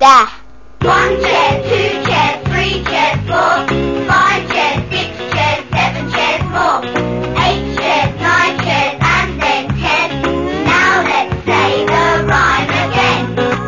That One,